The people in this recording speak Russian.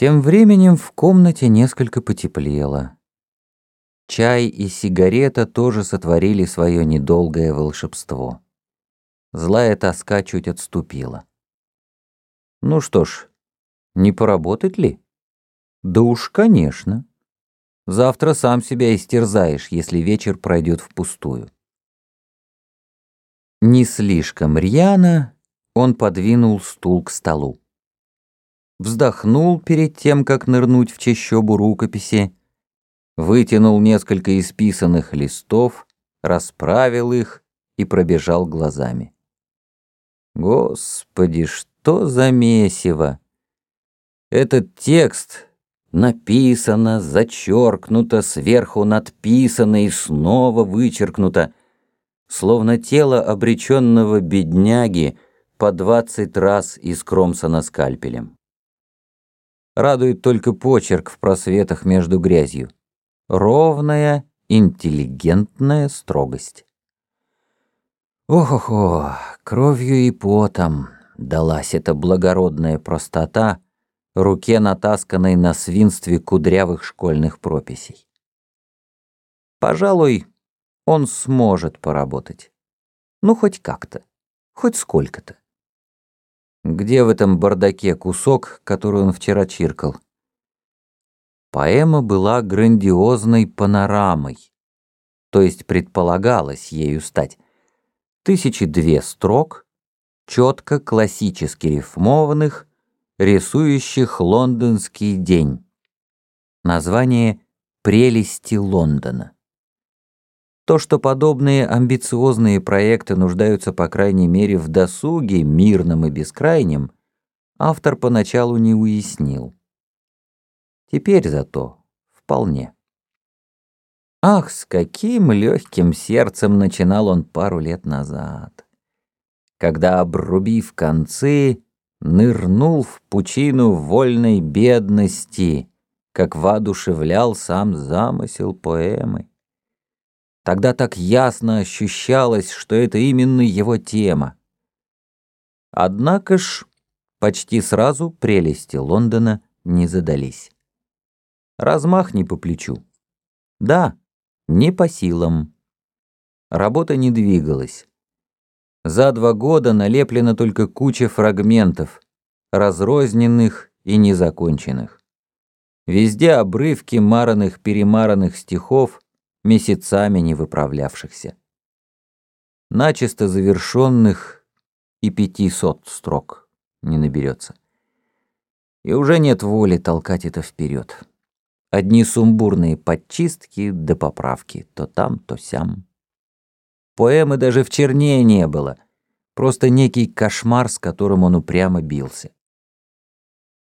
Тем временем в комнате несколько потеплело. Чай и сигарета тоже сотворили свое недолгое волшебство. Злая тоска чуть отступила. Ну что ж, не поработать ли? Да уж, конечно. Завтра сам себя истерзаешь, если вечер пройдет впустую. Не слишком рьяно он подвинул стул к столу вздохнул перед тем, как нырнуть в чащобу рукописи, вытянул несколько исписанных листов, расправил их и пробежал глазами. Господи, что за месиво! Этот текст написано, зачеркнуто, сверху надписано и снова вычеркнуто, словно тело обреченного бедняги по двадцать раз искромсано скальпелем. Радует только почерк в просветах между грязью. Ровная, интеллигентная строгость. Ох-охо, кровью и потом далась эта благородная простота руке, натасканной на свинстве кудрявых школьных прописей. Пожалуй, он сможет поработать. Ну, хоть как-то, хоть сколько-то. Где в этом бардаке кусок, который он вчера чиркал? Поэма была грандиозной панорамой, то есть предполагалось ею стать. Тысячи две строк, четко классически рифмованных, рисующих лондонский день. Название «Прелести Лондона». То, что подобные амбициозные проекты нуждаются по крайней мере в досуге, мирном и бескрайнем, автор поначалу не уяснил. Теперь зато вполне. Ах, с каким легким сердцем начинал он пару лет назад, когда, обрубив концы, нырнул в пучину вольной бедности, как воодушевлял сам замысел поэмы. Тогда так ясно ощущалось, что это именно его тема. Однако ж почти сразу прелести Лондона не задались. Размах не по плечу. Да, не по силам. Работа не двигалась. За два года налеплена только куча фрагментов, разрозненных и незаконченных. Везде обрывки маранных-перемаранных стихов, месяцами не выправлявшихся. Начисто завершенных и пятисот строк не наберется. И уже нет воли толкать это вперед. Одни сумбурные подчистки да поправки, то там, то сям. Поэмы даже в черне не было, просто некий кошмар, с которым он упрямо бился.